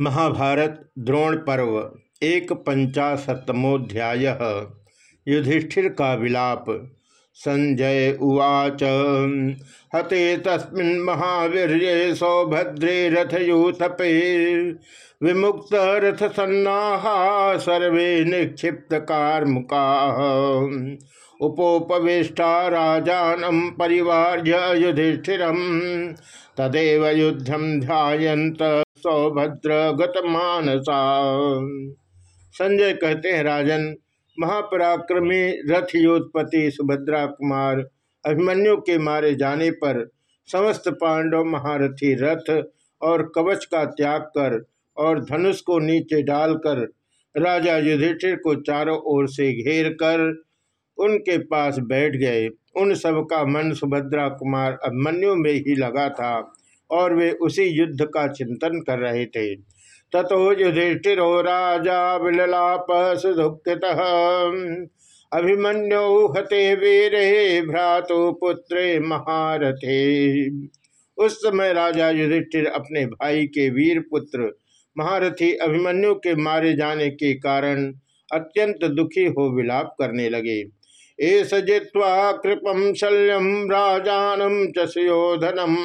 महाभारत द्रोण पर्व, एक पंचाशतमोध्याय। युधिष्ठिर का विलाप। संजय उवाच, हते तस्मिन् महावीर्ये सौभद्रे रथयूथपे विमुक्त रथ सन्नाहा सर्वे निक्षिप्त कार्मुका। उपोपवेष्टा राजानम परिवार युधिष्ठिरम तदेव युद्धम ध्यायंत सौभद्र गतमानसा संजय कहते हैं, राजन, महापराक्रमी रथ योत्पति सुभद्रा कुमार अभिमन्यु के मारे जाने पर समस्त पांडव महारथी रथ और कवच का त्याग कर और धनुष को नीचे डालकर राजा युधिष्ठिर को चारों ओर से घेर कर उनके पास बैठ गए। उन सब का मन सुभद्रा कुमार अभिमन्यु में ही लगा था। और वे उसी युद्ध का चिंतन कर रहे थे। तथो युधिष्ठिरो राजा विललाप सुदुखित अभिमन्यु हते वीरे भ्रातु पुत्रे महारथे। उस समय राजा युधिष्ठिर अपने भाई के वीर पुत्र महारथी अभिमन्यु के मारे जाने के कारण अत्यंत दुखी हो विलाप करने लगे। एस जित्वा कृपम शल्यम राजानम चयोधनम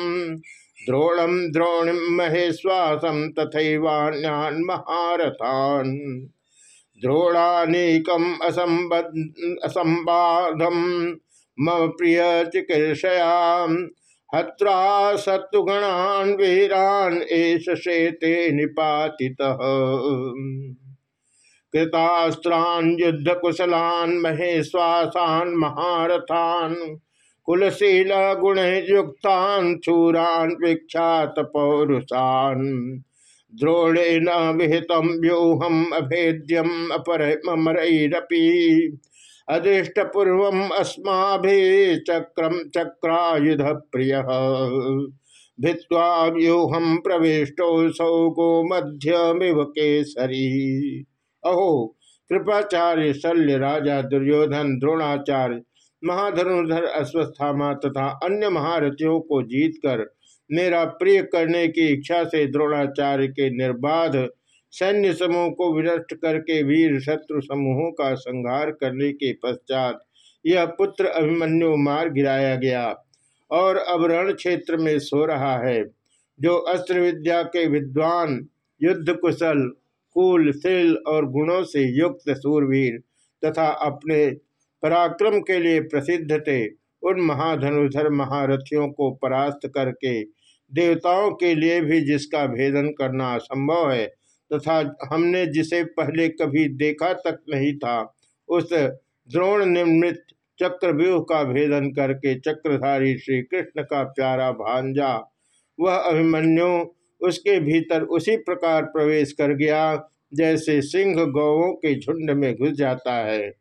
द्रोणम द्रोणिम महेश्वासम तथैवान्यान महारथान। द्रोणानेकम असंबाधम मम प्रिय चिकीर्षया हत्रा सत्गुणान वीरान एष शेते निपाति कृतास्त्रान युद्ध कुशलान महेश्वासान, महारथान। कुलशील गुण युक्तान चूरान विख्यात पौरुषान। द्रोणेन विहितम व्यूहम अभेद्यम अपरमरपी अदृष्ट पूर्व अस्मा चक्रम चक्रायुध प्रिय। भित्वा व्यूहम प्रविष्टो सौ गो मध्यमिव केसरी। अहो, कृपाचार्य शल्य राजा दुर्योधन द्रोणाचार्य महाधनुर्धर अश्वस्थामा तथा अन्य महारथियों को जीतकर मेरा प्रिय करने की इच्छा से द्रोणाचार्य के निर्बाध सैन्य समूह को विनष्ट करके वीर शत्रु समूहों का संहार करने के पश्चात यह पुत्र अभिमन्यु मार गिराया गया और अब रण क्षेत्र में सो रहा है, जो अस्त्र विद्या के विद्वान युद्ध कुशल कुल, शील और गुणों से युक्त सूरवीर तथा अपने पराक्रम के लिए प्रसिद्ध थे। उन महाधनुधर महारथियों को परास्त करके, देवताओं के लिए भी जिसका भेदन करना असंभव है, तथा हमने जिसे पहले कभी देखा तक नहीं था, उस द्रोण निर्मित चक्रव्यूह का भेदन करके चक्रधारी श्री कृष्ण का प्यारा भांजा, वह अभिमन्यु उसके भीतर उसी प्रकार प्रवेश कर गया, जैसे सिंह गौों के झुंड में घुस जाता है।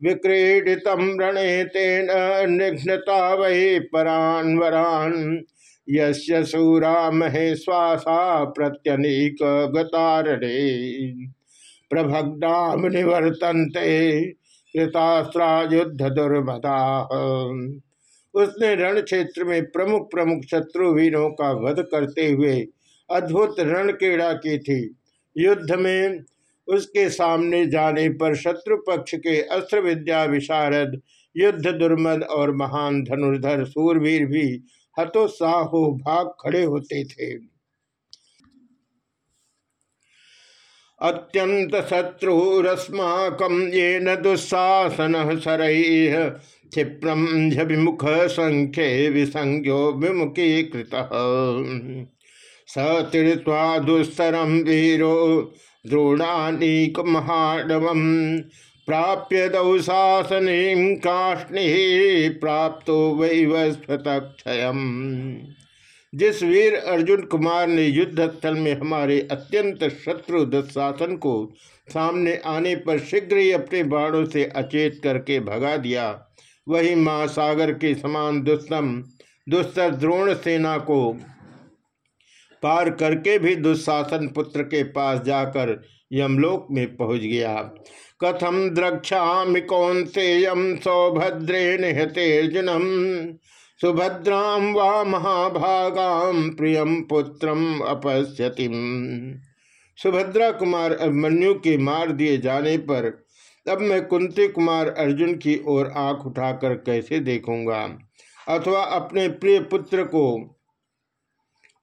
विक्रीडित रणे तेन निघ्नता वही परान वरान यूरा महेश्वासा प्रत्यनीक गतारणे प्रभग्नाम निवर्तनते कृतास्त्रा युद्ध दुर्मदा उसने रण क्षेत्र में प्रमुख प्रमुख शत्रु वीरों का वध करते हुए अद्भुत रण क्रीड़ा की थी। युद्ध में उसके सामने जाने पर शत्रु पक्ष के अस्त्र विद्या विशारद, युद्ध दुर्मद और महान धनुर्धर सूरवीर भी हतोत्साहो भाग खड़े होते थे। अत्यंत शत्रुरस्माकम ये न दुस्साहसन सर क्षिप्रम विमुख संख्य विसंज्ञो विमुखी कृत सतीर्वा दुस्तरम वीरो द्रोणानीक महाडवम प्राप्य दौशासनी काष्णी प्राप्त वैवस्वतक्षय जिस वीर अर्जुन कुमार ने युद्ध स्थल में हमारे अत्यंत शत्रु दुशासन को सामने आने पर शीघ्र ही अपने बाणों से अचेत करके भगा दिया, वही महासागर के समान दुस्तम दुस्तर द्रोण सेना को पार करके भी दुशासन पुत्र के पास जाकर यमलोक में पहुँच गया। कथम द्रक्षा कौंतेयम सौभद्रे निहतेर्जुनम? सुभद्राम वा महाभागाम प्रियम पुत्रम अपश्यति सुभद्रा कुमार अभिमन्यु के मार दिए जाने पर अब मैं कुंती कुमार अर्जुन की ओर आँख उठाकर कैसे देखूँगा? अथवा अपने प्रिय पुत्र को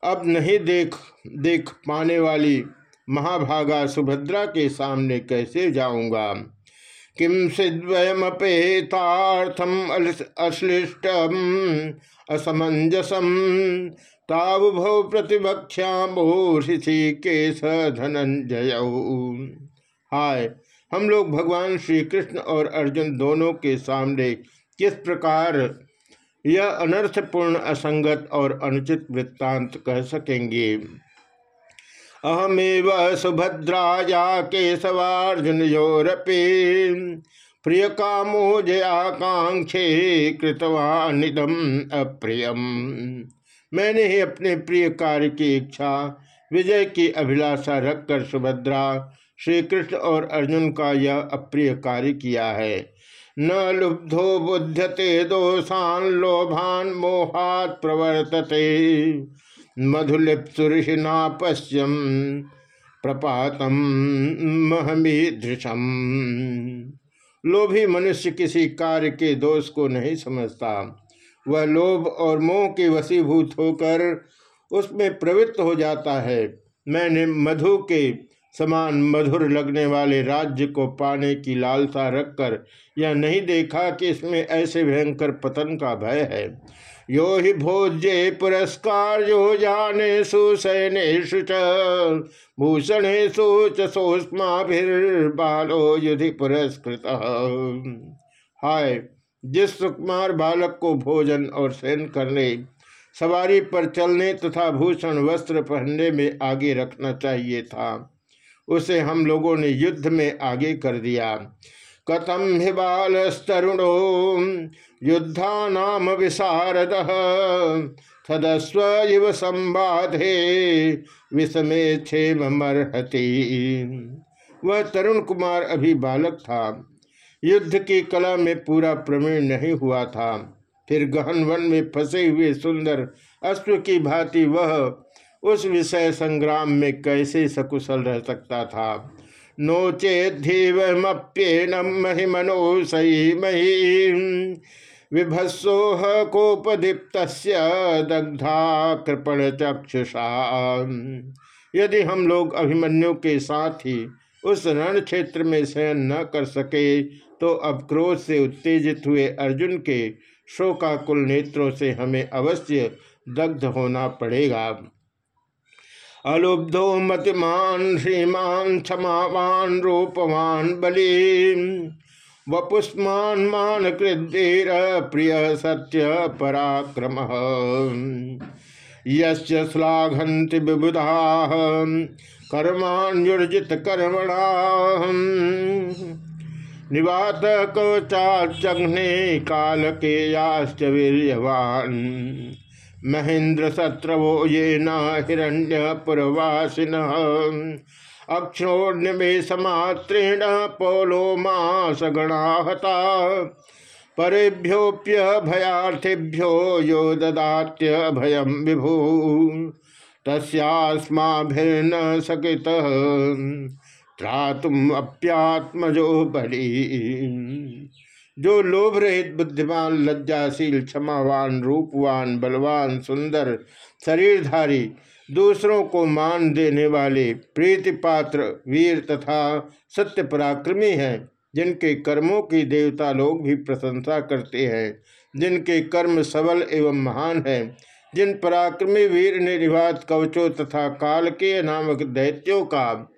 अब नहीं देख देख पाने वाली महाभागा सुभद्रा के सामने कैसे जाऊँगा? किम सिद्वयमपेतार्थम अश्लिष्टम, असमंजसम, तावुभौ प्रतिभक्षामो ऋषिकेश धनंजय हाय, हम लोग भगवान श्री कृष्ण और अर्जुन दोनों के सामने किस प्रकार यह अनर्थपूर्ण, असंगत और अनुचित वृत्तांत कह सकेंगे। अहमेव सुभद्राया केशवार्जुन योरपी प्रिय कामो जयाकांक्षे कृतवानिदम अप्रियम। मैंने ही अपने प्रिय कार्य की इच्छा, विजय की अभिलाषा रखकर सुभद्रा श्री कृष्ण और अर्जुन का यह अप्रिय कार्य किया है। न लुब्धो बुध्यते दोषान लोभान मोहात प्रवर्तते। मधुलिप्सुषिना पश्यम प्रपातम महमी महमीदृशम। लोभी मनुष्य किसी कार्य के दोष को नहीं समझता। वह लोभ और मोह के वसीभूत होकर उसमें प्रवृत्त हो जाता है। मैंने मधु के समान मधुर लगने वाले राज्य को पाने की लालसा रखकर यह नहीं देखा कि इसमें ऐसे भयंकर पतन का भय है। यो ही भोज्य पुरस्कार जो जाने सुसैनेशु भूषणेशु चोस्मा बालो युधि पुरस्कृत। हाय, जिस सुकुमार बालक को भोजन और शयन करने, सवारी पर चलने तथा भूषण वस्त्र पहनने में आगे रखना चाहिए था उसे हम लोगों ने युद्ध में आगे कर दिया। कथम हि बालस्तरुणो युद्धा नाम विशारद? सदस्व इव संबाधे विषमे मरहती। वह तरुण कुमार अभी बालक था। युद्ध की कला में पूरा प्रवीण नहीं हुआ था। फिर गहन वन में फंसे हुए सुंदर अश्व की भांति वह उस विषय संग्राम में कैसे सकुशल रह सकता था? नो चेद्धीवप्येनम महिमनो सही मही विभत्सोह कोपदीप्त दग्धा कृपण चक्षुषा यदि हम लोग अभिमन्यु के साथ ही उस रण क्षेत्र में शयन न कर सके तो अब क्रोध से उत्तेजित हुए अर्जुन के शोकाकुल नेत्रों से हमें अवश्य दग्ध होना पड़ेगा। अलुब्धो मतिमान श्रीमान, क्षमावान, रूपवान बली वपुष्मान मान कृदेर प्रिय सत्य पराक्रम। यश्लाघंति विबुधा, कर्माण्युर्जित कर्मणा। निवात कवचाचघ्ने काल के याश्च वीर्यवान। महेंद्र सत्रवो ये न हिरण्य पुरवासिन अक्षोर्निमेशमात्रेण पौलो मासगणाहता। परेभ्योप्य भयार्थिभ्यो यो ददात्य भयम विभु। तस्माभिर्न सकित। त्रातुम अप्यात्मजो बलि। जो लोभ रहित बुद्धिमान, लज्जाशील, क्षमावान, रूपवान, बलवान, सुंदर, शरीरधारी, दूसरों को मान देने वाले प्रीति पात्र वीर तथा सत्य पराक्रमी हैं, जिनके कर्मों की देवता लोग भी प्रशंसा करते हैं, जिनके कर्म सबल एवं महान हैं, जिन पराक्रमी वीर ने निवात कवचों तथा काल के नामक दैत्यों का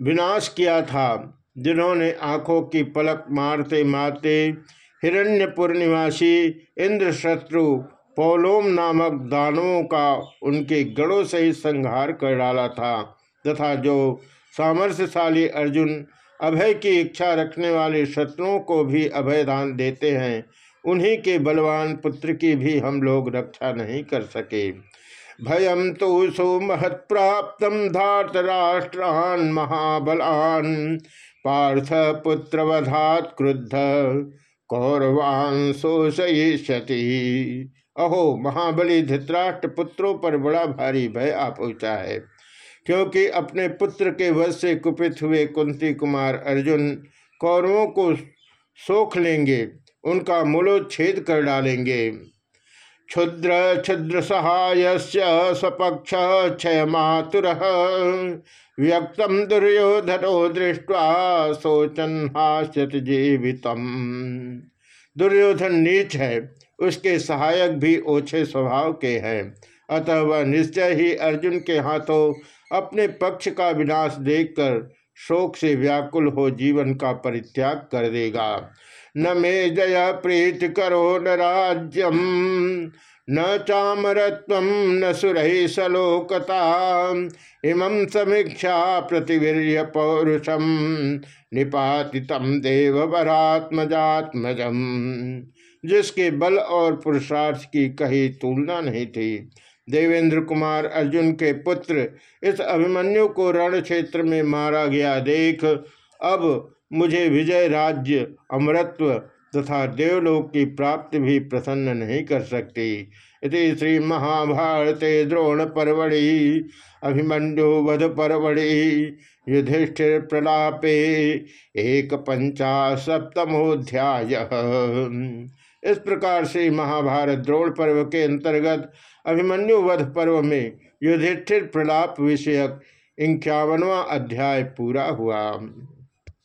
विनाश किया था। जिन्होंने आँखों की पलक मारते मारते हिरण्यपुर निवासी इंद्र शत्रु पौलोम नामक दानवों का उनके गढ़ों से ही संहार कर डाला था तथा जो सामर्थ्यशाली अर्जुन अभय की इच्छा रखने वाले शत्रुओं को भी अभय दान देते हैं, उन्हीं के बलवान पुत्र की भी हम लोग रक्षा नहीं कर सके। भयम तो सो सुमहत्प्राप्त धातराष्ट्रान महाबलान पार्थ पुत्रवधात क्रुद्ध। कौरवान शोषयिष्यति। अहो, महाबली धृतराष्ट्र, पुत्रों पर बड़ा भारी भय आ पहुँचा है। क्योंकि अपने पुत्र के वध से कुपित हुए कुंती कुमार अर्जुन कौरवों को सोख लेंगे, उनका मूलोच्छेद कर डालेंगे। क्षुद्र क्षुद्र सहाय सपक्ष क्षय मातुर व्यक्तम दुर्योधनो दृष्टवा सोचन हास्यत दुर्योधन नीच है, उसके सहायक भी ओछे स्वभाव के हैं। अतः वह निश्चय ही अर्जुन के हाथों अपने पक्ष का विनाश देखकर शोक से व्याकुल हो जीवन का परित्याग कर देगा। न मे जय प्रीत करो न राज्यम, न चामरत्व, न सुरहि सलोकता। इमं समीक्षा प्रतिवीर्य पौरुषम निपाति निपातितम देवरात्मजात्मजम जिसके बल और पुरुषार्थ की कही तुलना नहीं थी। देवेंद्र कुमार अर्जुन के पुत्र इस अभिमन्यु को रण क्षेत्र में मारा गया। देख, अब मुझे विजय राज्य अमरत्व तथा देवलोक की प्राप्ति भी प्रसन्न नहीं कर सकती। इति श्री महाभारते द्रोण परवड़ी अभिमन्यु वध परवड़ी युधिष्ठिर प्रलापे एक पंचा सप्तमोध्याय इस प्रकार से महाभारत द्रोण पर्व के अंतर्गत अभिमन्यु वध पर्व में युधिष्ठिर प्रलाप विषयक इक्यावनवा अध्याय पूरा हुआ।